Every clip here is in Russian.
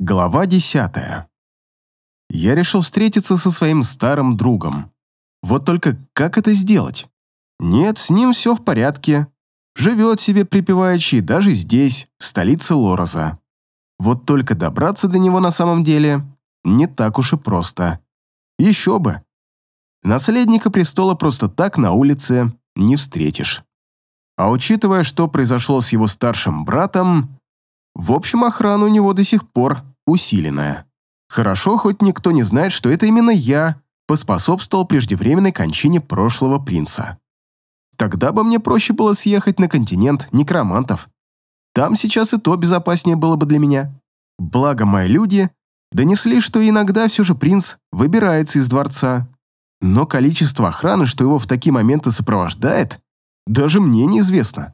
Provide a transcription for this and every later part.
Глава десятая. Я решил встретиться со своим старым другом. Вот только как это сделать? Нет, с ним все в порядке. Живет себе припеваючи даже здесь, в столице Лороза. Вот только добраться до него на самом деле не так уж и просто. Еще бы. Наследника престола просто так на улице не встретишь. А учитывая, что произошло с его старшим братом, в общем, охрана у него до сих пор усиленная. Хорошо, хоть никто не знает, что это именно я поспособствовал преждевременной кончине прошлого принца. Тогда бы мне проще было съехать на континент некромантов. Там сейчас и то безопаснее было бы для меня. Благо мои люди донесли, что иногда все же принц выбирается из дворца. Но количество охраны, что его в такие моменты сопровождает, даже мне неизвестно.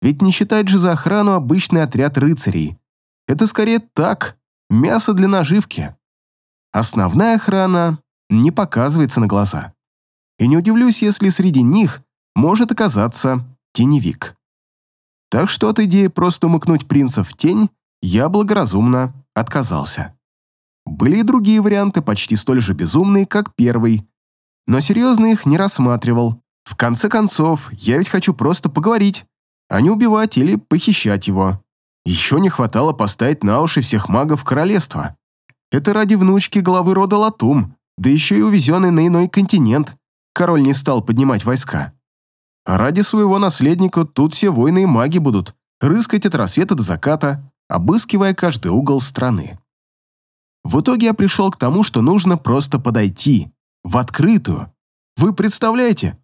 Ведь не считать же за охрану обычный отряд рыцарей. Это скорее так, мясо для наживки. Основная охрана не показывается на глаза. И не удивлюсь, если среди них может оказаться теневик. Так что от идеи просто умыкнуть принца в тень я благоразумно отказался. Были и другие варианты, почти столь же безумные, как первый, но серьезно их не рассматривал. В конце концов, я ведь хочу просто поговорить, а не убивать или похищать его. Еще не хватало поставить на уши всех магов королевства. Это ради внучки главы рода Латум, да еще и увезенный на иной континент, король не стал поднимать войска. А ради своего наследника тут все воины и маги будут рыскать от рассвета до заката, обыскивая каждый угол страны. В итоге я пришел к тому, что нужно просто подойти, в открытую. Вы представляете?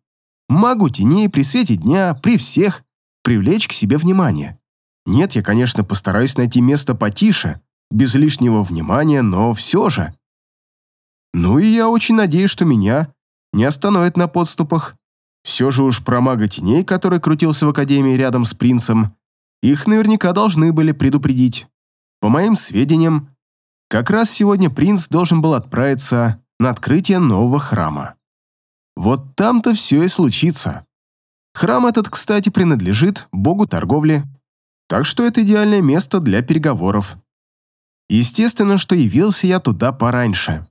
Магу теней при свете дня, при всех, привлечь к себе внимание. Нет, я, конечно, постараюсь найти место потише, без лишнего внимания, но все же. Ну и я очень надеюсь, что меня не остановят на подступах. Все же уж про мага теней, который крутился в академии рядом с принцем, их наверняка должны были предупредить. По моим сведениям, как раз сегодня принц должен был отправиться на открытие нового храма. Вот там-то все и случится. Храм этот, кстати, принадлежит богу торговли, так что это идеальное место для переговоров. Естественно, что явился я туда пораньше.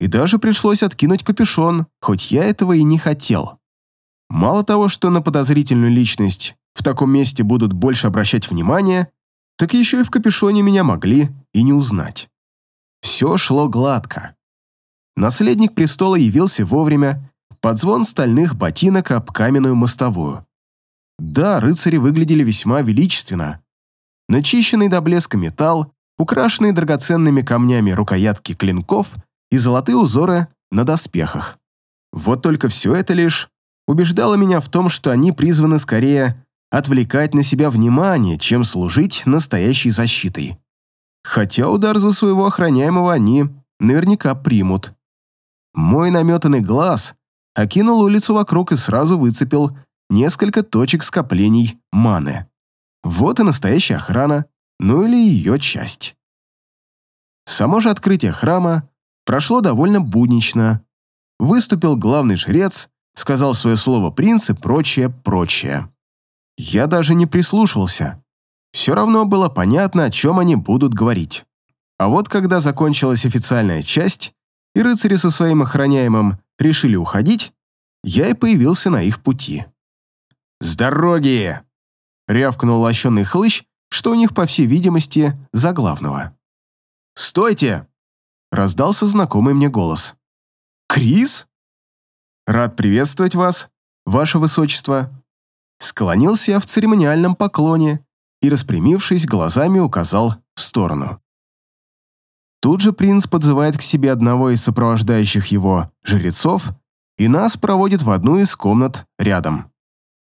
И даже пришлось откинуть капюшон, хоть я этого и не хотел. Мало того, что на подозрительную личность в таком месте будут больше обращать внимание, так еще и в капюшоне меня могли и не узнать. Все шло гладко. Наследник престола явился вовремя под звон стальных ботинок об каменную мостовую. Да, рыцари выглядели весьма величественно. Начищенный до блеска металл, украшенные драгоценными камнями рукоятки клинков и золотые узоры на доспехах. Вот только все это лишь убеждало меня в том, что они призваны скорее отвлекать на себя внимание, чем служить настоящей защитой. Хотя удар за своего охраняемого они наверняка примут. Мой наметанный глаз окинул улицу вокруг и сразу выцепил несколько точек скоплений маны. Вот и настоящая охрана, ну или ее часть. Само же открытие храма прошло довольно буднично. Выступил главный жрец, сказал свое слово принц и прочее, прочее. Я даже не прислушивался. Все равно было понятно, о чем они будут говорить. А вот когда закончилась официальная часть, и рыцари со своим охраняемым решили уходить, я и появился на их пути. «С дороги!» — рявкнул лощеный хлыщ, что у них, по всей видимости, за главного. «Стойте!» — раздался знакомый мне голос. «Крис?» «Рад приветствовать вас, ваше высочество!» Склонился я в церемониальном поклоне и, распрямившись, глазами указал в сторону. Тут же принц подзывает к себе одного из сопровождающих его жрецов и нас проводит в одну из комнат рядом.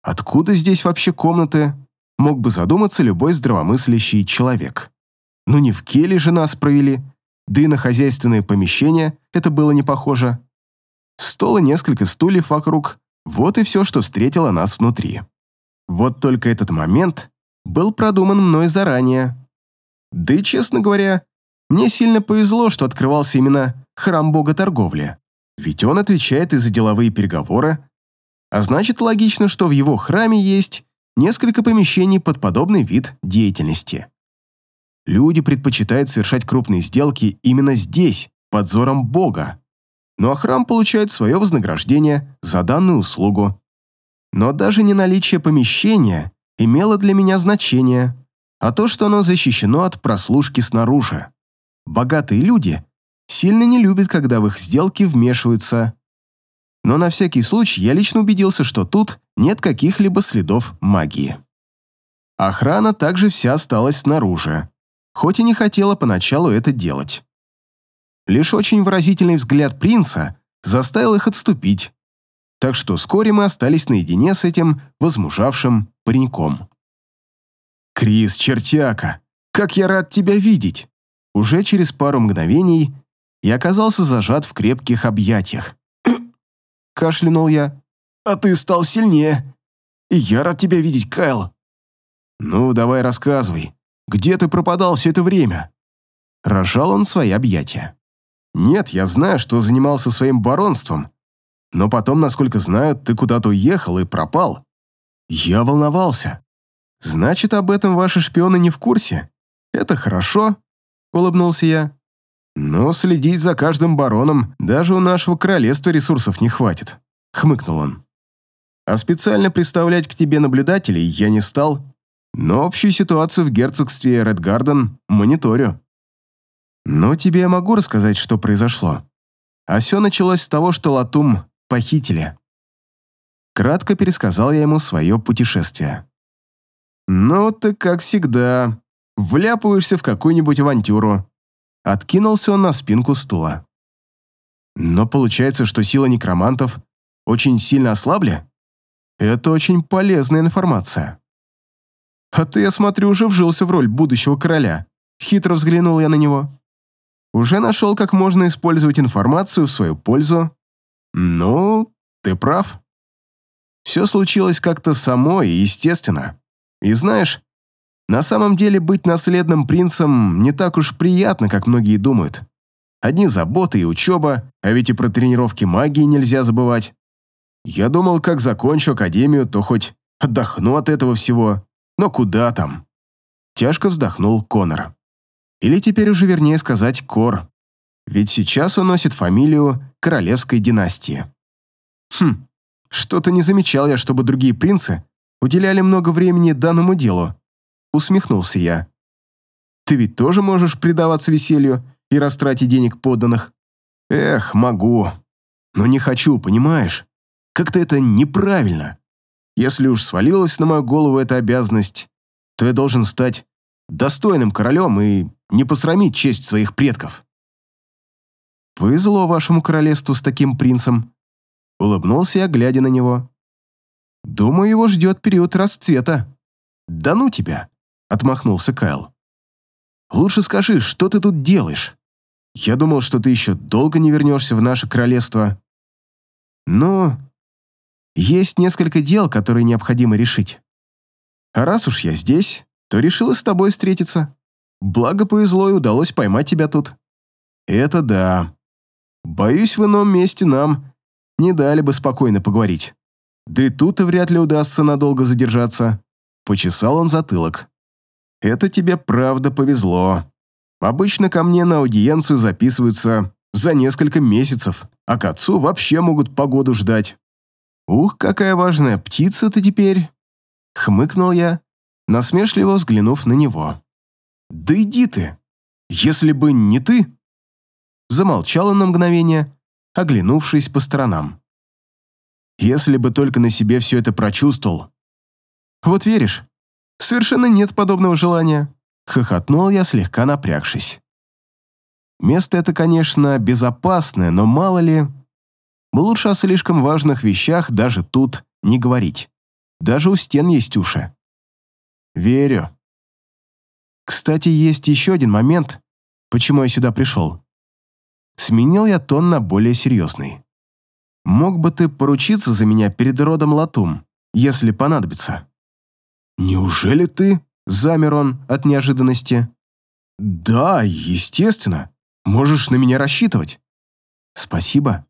Откуда здесь вообще комнаты? Мог бы задуматься любой здравомыслящий человек. Ну не в келе же нас провели, да и на хозяйственные помещения это было не похоже. Стол и несколько стульев вокруг, вот и все, что встретило нас внутри. Вот только этот момент был продуман мной заранее. Да и, честно говоря, мне сильно повезло, что открывался именно храм бога торговли. Ведь он отвечает и за деловые переговоры. А значит, логично, что в его храме есть несколько помещений под подобный вид деятельности. Люди предпочитают совершать крупные сделки именно здесь, под взором Бога. Ну а храм получает свое вознаграждение за данную услугу. Но даже не наличие помещения имело для меня значение, а то, что оно защищено от прослушки снаружи. Богатые люди сильно не любят, когда в их сделки вмешиваются. Но на всякий случай я лично убедился, что тут нет каких-либо следов магии. Охрана также вся осталась снаружи, хоть и не хотела поначалу это делать. Лишь очень выразительный взгляд принца заставил их отступить, так что вскоре мы остались наедине с этим возмужавшим пареньком. «Крис, чертяка, как я рад тебя видеть!» Уже через пару мгновений я оказался зажат в крепких объятиях. Кашлянул я. «А ты стал сильнее. И я рад тебя видеть, Кайл». «Ну, давай рассказывай, где ты пропадал все это время?» Рожал он свои объятия. «Нет, я знаю, что занимался своим баронством, но потом, насколько знаю, ты куда-то уехал и пропал. Я волновался. Значит, об этом ваши шпионы не в курсе? Это хорошо, улыбнулся я. Но следить за каждым бароном даже у нашего королевства ресурсов не хватит, хмыкнул он. А специально представлять к тебе наблюдателей я не стал, но общую ситуацию в герцогстве Редгарден мониторю. Но тебе я могу рассказать, что произошло. А все началось с того, что Латум похитили. Кратко пересказал я ему свое путешествие. «Ну ты, как всегда, вляпываешься в какую-нибудь авантюру». Откинулся он на спинку стула. «Но получается, что сила некромантов очень сильно ослабли? Это очень полезная информация». «А ты, я смотрю, уже вжился в роль будущего короля», хитро взглянул я на него. «Уже нашел, как можно использовать информацию в свою пользу?» «Ну, ты прав», все случилось как-то само и естественно. И знаешь, на самом деле быть наследным принцем не так уж приятно, как многие думают. Одни заботы и учеба, а ведь и про тренировки магии нельзя забывать. Я думал, как закончу академию, то хоть отдохну от этого всего. Но куда там? Тяжко вздохнул Конор. Или теперь уже вернее сказать Кор. Ведь сейчас он носит фамилию королевской династии. Хм, что-то не замечал я, чтобы другие принцы уделяли много времени данному делу. Усмехнулся я. Ты ведь тоже можешь предаваться веселью и растратить денег подданных? Эх, могу. Но не хочу, понимаешь? Как-то это неправильно. Если уж свалилась на мою голову эта обязанность, то я должен стать достойным королем и не посрамить честь своих предков. Повезло вашему королевству с таким принцем, Улыбнулся я, глядя на него. «Думаю, его ждет период расцвета». «Да ну тебя!» — отмахнулся Кайл. «Лучше скажи, что ты тут делаешь? Я думал, что ты еще долго не вернешься в наше королевство». «Ну, есть несколько дел, которые необходимо решить. А раз уж я здесь, то решила с тобой встретиться. Благо повезло и удалось поймать тебя тут». «Это да. Боюсь, в ином месте нам не дали бы спокойно поговорить. Да и тут и вряд ли удастся надолго задержаться. Почесал он затылок. Это тебе правда повезло. Обычно ко мне на аудиенцию записываются за несколько месяцев, а к отцу вообще могут погоду ждать. Ух, какая важная птица ты теперь. Хмыкнул я, насмешливо взглянув на него. Да иди ты. Если бы не ты... Замолчала на мгновение, оглянувшись по сторонам. Если бы только на себе все это прочувствовал. Вот веришь, совершенно нет подобного желания. Хохотнул я, слегка напрягшись. Место это, конечно, безопасное, но мало ли... Лучше о слишком важных вещах даже тут не говорить. Даже у стен есть уши. Верю. Кстати, есть еще один момент, почему я сюда пришел. Сменил я тон на более серьезный. «Мог бы ты поручиться за меня перед родом Латум, если понадобится?» «Неужели ты?» — замер он от неожиданности. «Да, естественно. Можешь на меня рассчитывать». «Спасибо».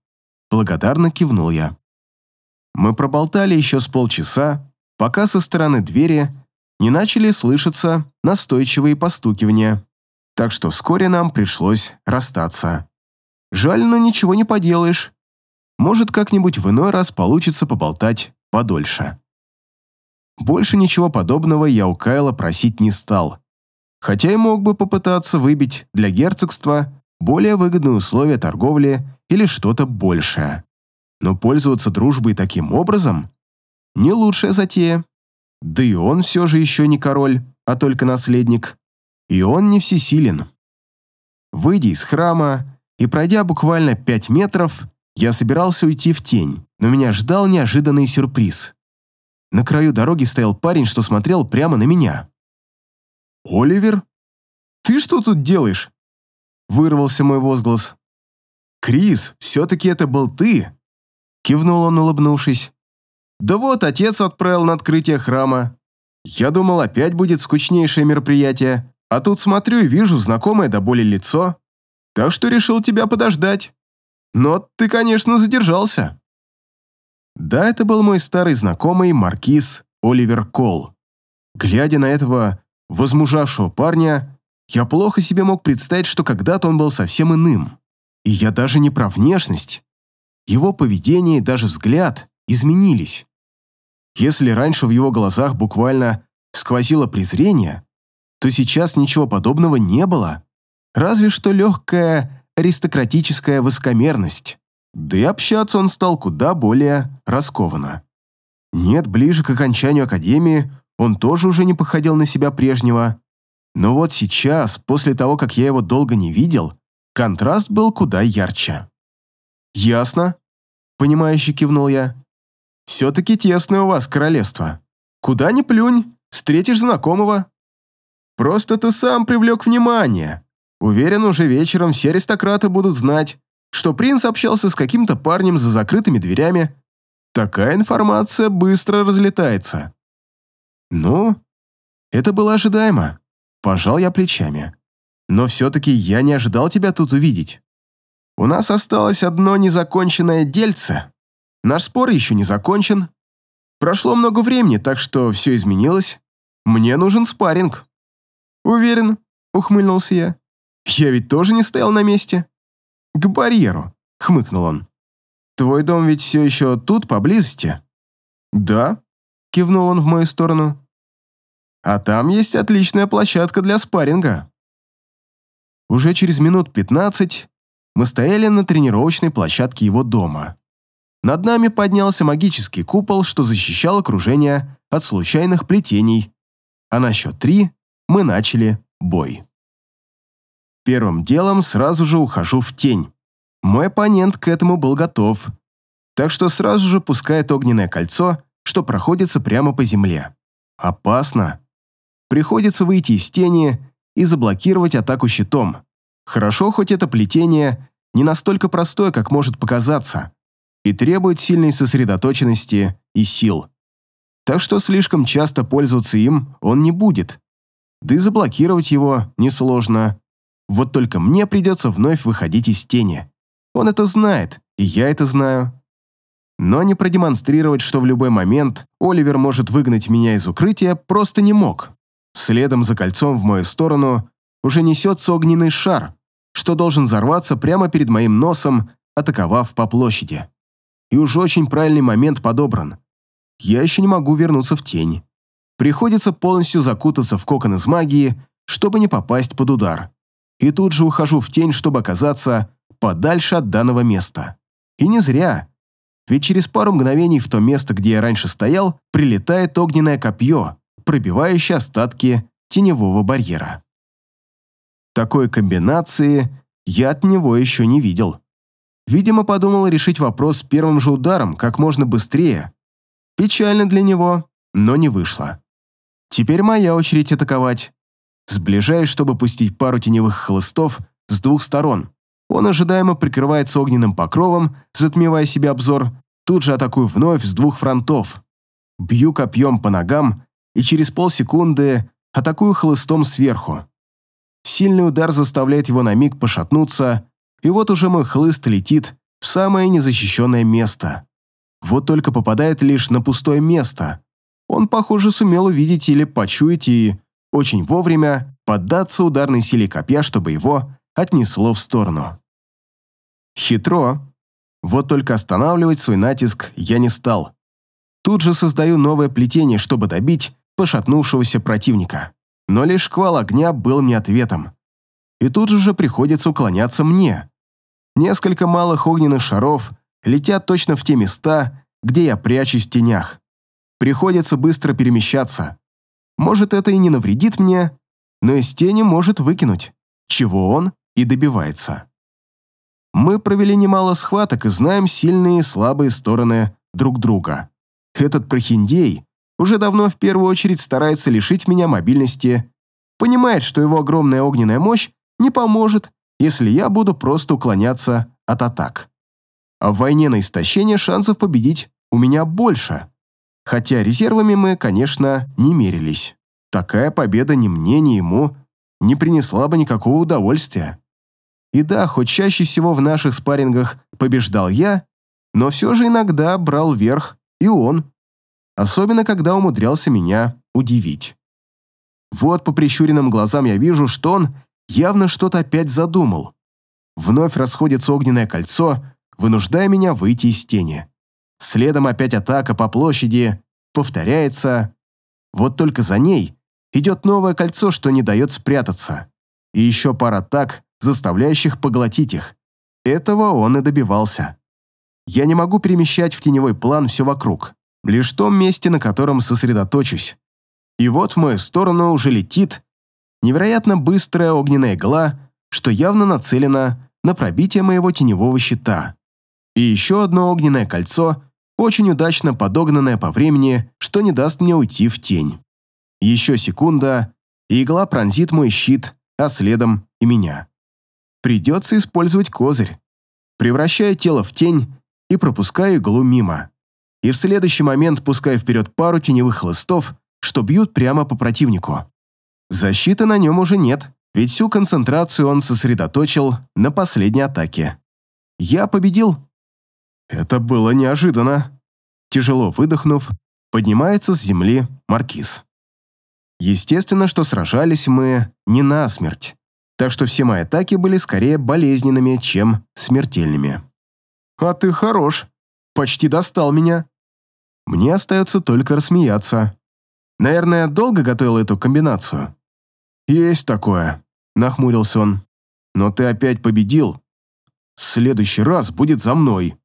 Благодарно кивнул я. Мы проболтали еще с полчаса, пока со стороны двери не начали слышаться настойчивые постукивания, так что вскоре нам пришлось расстаться. Жаль, но ничего не поделаешь. Может, как-нибудь в иной раз получится поболтать подольше. Больше ничего подобного я у Кайла просить не стал, хотя и мог бы попытаться выбить для герцогства более выгодные условия торговли или что-то большее. Но пользоваться дружбой таким образом – не лучшая затея. Да и он все же еще не король, а только наследник. И он не всесилен. Выйдя из храма и пройдя буквально пять метров, я собирался уйти в тень, но меня ждал неожиданный сюрприз. На краю дороги стоял парень, что смотрел прямо на меня. «Оливер? Ты что тут делаешь?» Вырвался мой возглас. «Крис, все-таки это был ты!» Кивнул он, улыбнувшись. Да вот, отец отправил на открытие храма. Я думал, опять будет скучнейшее мероприятие, а тут смотрю и вижу знакомое до боли лицо. Так что решил тебя подождать. Но ты, конечно, задержался. Да, это был мой старый знакомый маркиз Оливер Кол. Глядя на этого возмужавшего парня, я плохо себе мог представить, что когда-то он был совсем иным. И я даже не про внешность. Его поведение и даже взгляд изменились. Если раньше в его глазах буквально сквозило презрение, то сейчас ничего подобного не было. Разве что легкая аристократическая высокомерность. Да и общаться он стал куда более раскованно. Нет, ближе к окончанию академии он тоже уже не походил на себя прежнего. Но вот сейчас, после того, как я его долго не видел, контраст был куда ярче. «Ясно», — понимающе кивнул я. Все-таки тесное у вас королевство. Куда ни плюнь, встретишь знакомого. Просто ты сам привлек внимание. Уверен, уже вечером все аристократы будут знать, что принц общался с каким-то парнем за закрытыми дверями. Такая информация быстро разлетается. Ну, это было ожидаемо. Пожал я плечами. Но все-таки я не ожидал тебя тут увидеть. У нас осталось одно незаконченное дельце. Наш спор еще не закончен. Прошло много времени, так что все изменилось. Мне нужен спарринг». «Уверен», — ухмыльнулся я. «Я ведь тоже не стоял на месте». «К барьеру», — хмыкнул он. «Твой дом ведь все еще тут, поблизости?» «Да», — кивнул он в мою сторону. «А там есть отличная площадка для спарринга». Уже через минут пятнадцать мы стояли на тренировочной площадке его дома. Над нами поднялся магический купол, что защищал окружение от случайных плетений. А на счет три мы начали бой. Первым делом сразу же ухожу в тень. Мой оппонент к этому был готов, так что сразу же пускает огненное кольцо, что проходится прямо по земле. Опасно. Приходится выйти из тени и заблокировать атаку щитом. Хорошо, хоть это плетение не настолько простое, как может показаться и требует сильной сосредоточенности и сил. Так что слишком часто пользоваться им он не будет. Да и заблокировать его несложно. Вот только мне придется вновь выходить из тени. Он это знает, и я это знаю. Но не продемонстрировать, что в любой момент Оливер может выгнать меня из укрытия, просто не мог. Следом за кольцом в мою сторону уже несется огненный шар, что должен взорваться прямо перед моим носом, атаковав по площади и уже очень правильный момент подобран. Я еще не могу вернуться в тень. Приходится полностью закутаться в кокон из магии, чтобы не попасть под удар. И тут же ухожу в тень, чтобы оказаться подальше от данного места. И не зря. Ведь через пару мгновений в то место, где я раньше стоял, прилетает огненное копье, пробивающее остатки теневого барьера. Такой комбинации я от него еще не видел. Видимо, подумал решить вопрос первым же ударом, как можно быстрее. Печально для него, но не вышло. Теперь моя очередь атаковать. Сближаюсь, чтобы пустить пару теневых хлыстов с двух сторон. Он ожидаемо прикрывается огненным покровом, затмевая себе обзор. Тут же атакую вновь с двух фронтов. Бью копьем по ногам и через полсекунды атакую хлыстом сверху. Сильный удар заставляет его на миг пошатнуться, и вот уже мой хлыст летит в самое незащищенное место. Вот только попадает лишь на пустое место. Он, похоже, сумел увидеть или почуять и очень вовремя поддаться ударной силе копья, чтобы его отнесло в сторону. Хитро. Вот только останавливать свой натиск я не стал. Тут же создаю новое плетение, чтобы добить пошатнувшегося противника. Но лишь шквал огня был мне ответом. И тут же приходится уклоняться мне. Несколько малых огненных шаров летят точно в те места, где я прячусь в тенях. Приходится быстро перемещаться. Может, это и не навредит мне, но из тени может выкинуть, чего он и добивается. Мы провели немало схваток и знаем сильные и слабые стороны друг друга. Этот прохиндей уже давно в первую очередь старается лишить меня мобильности, понимает, что его огромная огненная мощь не поможет, если я буду просто уклоняться от атак. А в войне на истощение шансов победить у меня больше. Хотя резервами мы, конечно, не мерились. Такая победа ни мне, ни ему не принесла бы никакого удовольствия. И да, хоть чаще всего в наших спаррингах побеждал я, но все же иногда брал верх и он. Особенно, когда умудрялся меня удивить. Вот по прищуренным глазам я вижу, что он явно что-то опять задумал. Вновь расходится огненное кольцо, вынуждая меня выйти из тени. Следом опять атака по площади, повторяется. Вот только за ней идет новое кольцо, что не дает спрятаться. И еще пара атак, заставляющих поглотить их. Этого он и добивался. Я не могу перемещать в теневой план все вокруг, лишь в том месте, на котором сосредоточусь. И вот в мою сторону уже летит невероятно быстрая огненная игла, что явно нацелена на пробитие моего теневого щита. И еще одно огненное кольцо, очень удачно подогнанное по времени, что не даст мне уйти в тень. Еще секунда, и игла пронзит мой щит, а следом и меня. Придется использовать козырь. Превращаю тело в тень и пропускаю иглу мимо. И в следующий момент пускаю вперед пару теневых хлыстов, что бьют прямо по противнику. Защиты на нем уже нет, ведь всю концентрацию он сосредоточил на последней атаке. Я победил. Это было неожиданно. Тяжело выдохнув, поднимается с земли маркиз. Естественно, что сражались мы не насмерть так что все мои атаки были скорее болезненными, чем смертельными. «А ты хорош. Почти достал меня». Мне остается только рассмеяться. Наверное, долго готовил эту комбинацию? «Есть такое», — нахмурился он. «Но ты опять победил. Следующий раз будет за мной».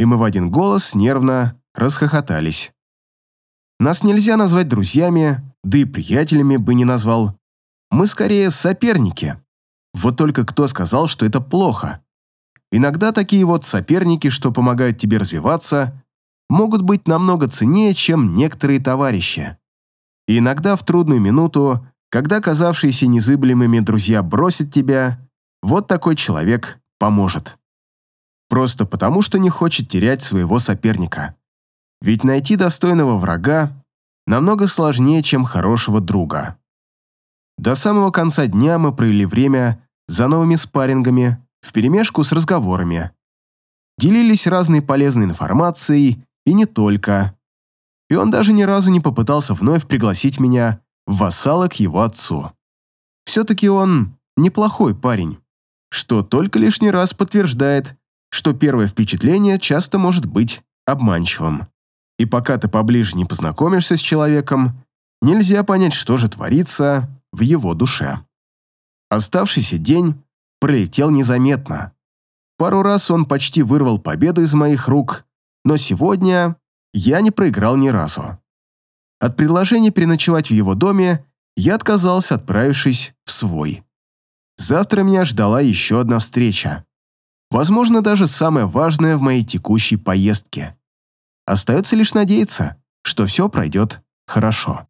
И мы в один голос нервно расхохотались. Нас нельзя назвать друзьями, да и приятелями бы не назвал. Мы скорее соперники. Вот только кто сказал, что это плохо? Иногда такие вот соперники, что помогают тебе развиваться, могут быть намного ценнее, чем некоторые товарищи. И иногда в трудную минуту, когда казавшиеся незыблемыми друзья бросят тебя, вот такой человек поможет. Просто потому, что не хочет терять своего соперника. Ведь найти достойного врага намного сложнее, чем хорошего друга. До самого конца дня мы провели время за новыми спаррингами, вперемешку с разговорами. Делились разной полезной информацией и не только. И он даже ни разу не попытался вновь пригласить меня в вассала к его отцу. Все-таки он неплохой парень, что только лишний раз подтверждает, что первое впечатление часто может быть обманчивым. И пока ты поближе не познакомишься с человеком, нельзя понять, что же творится в его душе. Оставшийся день пролетел незаметно. Пару раз он почти вырвал победу из моих рук, но сегодня я не проиграл ни разу. От предложения переночевать в его доме я отказался, отправившись в свой. Завтра меня ждала еще одна встреча. Возможно, даже самая важная в моей текущей поездке. Остается лишь надеяться, что все пройдет хорошо.